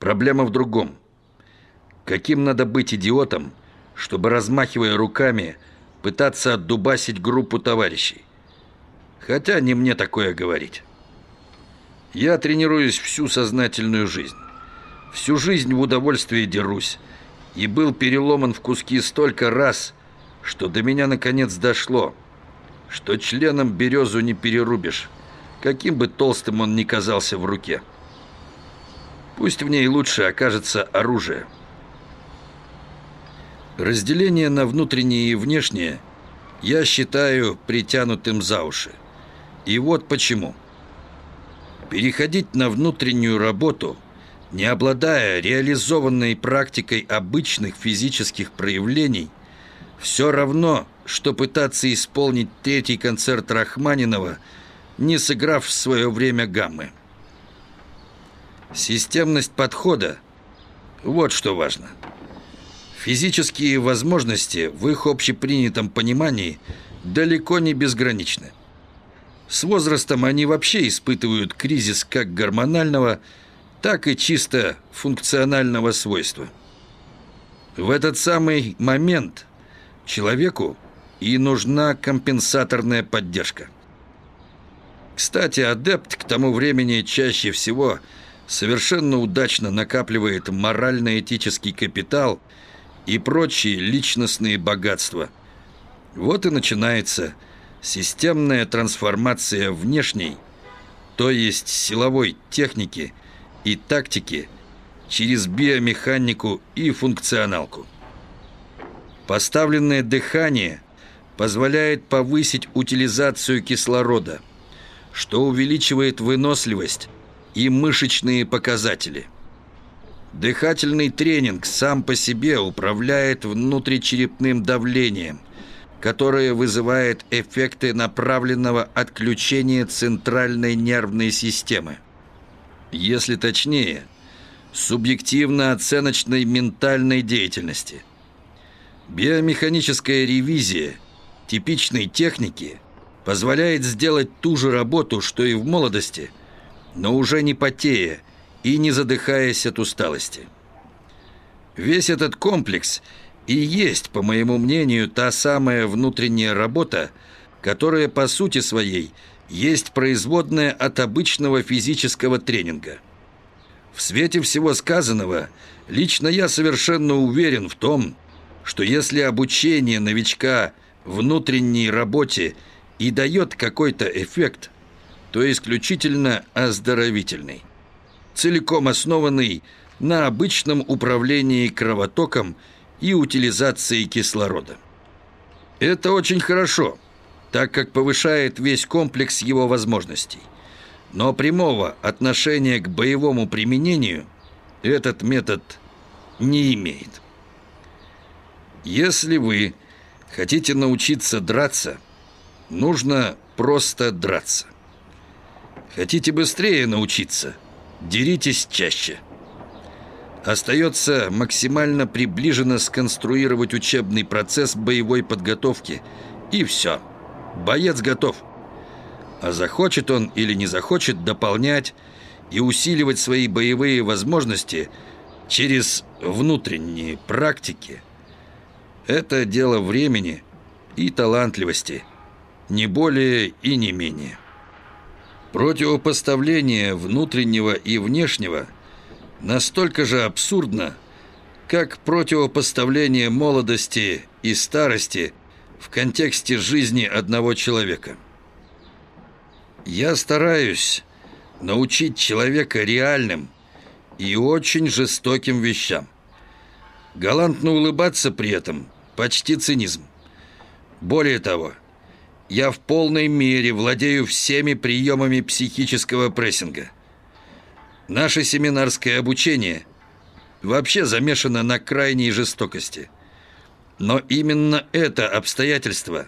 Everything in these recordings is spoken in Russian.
Проблема в другом. Каким надо быть идиотом, чтобы, размахивая руками, пытаться отдубасить группу товарищей? Хотя не мне такое говорить. Я тренируюсь всю сознательную жизнь. Всю жизнь в удовольствии дерусь. И был переломан в куски столько раз, что до меня наконец дошло, что членом березу не перерубишь, каким бы толстым он ни казался в руке. Пусть в ней лучше окажется оружие. Разделение на внутреннее и внешнее я считаю притянутым за уши. И вот почему. Переходить на внутреннюю работу, не обладая реализованной практикой обычных физических проявлений, все равно, что пытаться исполнить третий концерт Рахманинова, не сыграв в свое время гаммы. Системность подхода – вот что важно. Физические возможности в их общепринятом понимании далеко не безграничны. С возрастом они вообще испытывают кризис как гормонального, так и чисто функционального свойства. В этот самый момент человеку и нужна компенсаторная поддержка. Кстати, адепт к тому времени чаще всего совершенно удачно накапливает морально-этический капитал и прочие личностные богатства. Вот и начинается – Системная трансформация внешней, то есть силовой техники и тактики через биомеханику и функционалку. Поставленное дыхание позволяет повысить утилизацию кислорода, что увеличивает выносливость и мышечные показатели. Дыхательный тренинг сам по себе управляет внутричерепным давлением – которое вызывает эффекты направленного отключения центральной нервной системы. Если точнее, субъективно-оценочной ментальной деятельности. Биомеханическая ревизия типичной техники позволяет сделать ту же работу, что и в молодости, но уже не потея и не задыхаясь от усталости. Весь этот комплекс – и есть, по моему мнению, та самая внутренняя работа, которая по сути своей есть производная от обычного физического тренинга. В свете всего сказанного, лично я совершенно уверен в том, что если обучение новичка внутренней работе и дает какой-то эффект, то исключительно оздоровительный, целиком основанный на обычном управлении кровотоком и утилизации кислорода. Это очень хорошо, так как повышает весь комплекс его возможностей. Но прямого отношения к боевому применению этот метод не имеет. Если вы хотите научиться драться, нужно просто драться. Хотите быстрее научиться, деритесь чаще – Остается максимально приближенно сконструировать учебный процесс боевой подготовки. И все. Боец готов. А захочет он или не захочет дополнять и усиливать свои боевые возможности через внутренние практики. Это дело времени и талантливости, не более и не менее. Противопоставление внутреннего и внешнего – настолько же абсурдно, как противопоставление молодости и старости в контексте жизни одного человека. Я стараюсь научить человека реальным и очень жестоким вещам. Галантно улыбаться при этом – почти цинизм. Более того, я в полной мере владею всеми приемами психического прессинга – Наше семинарское обучение вообще замешано на крайней жестокости. Но именно это обстоятельство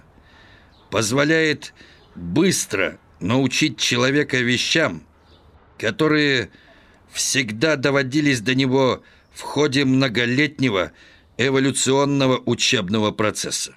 позволяет быстро научить человека вещам, которые всегда доводились до него в ходе многолетнего эволюционного учебного процесса.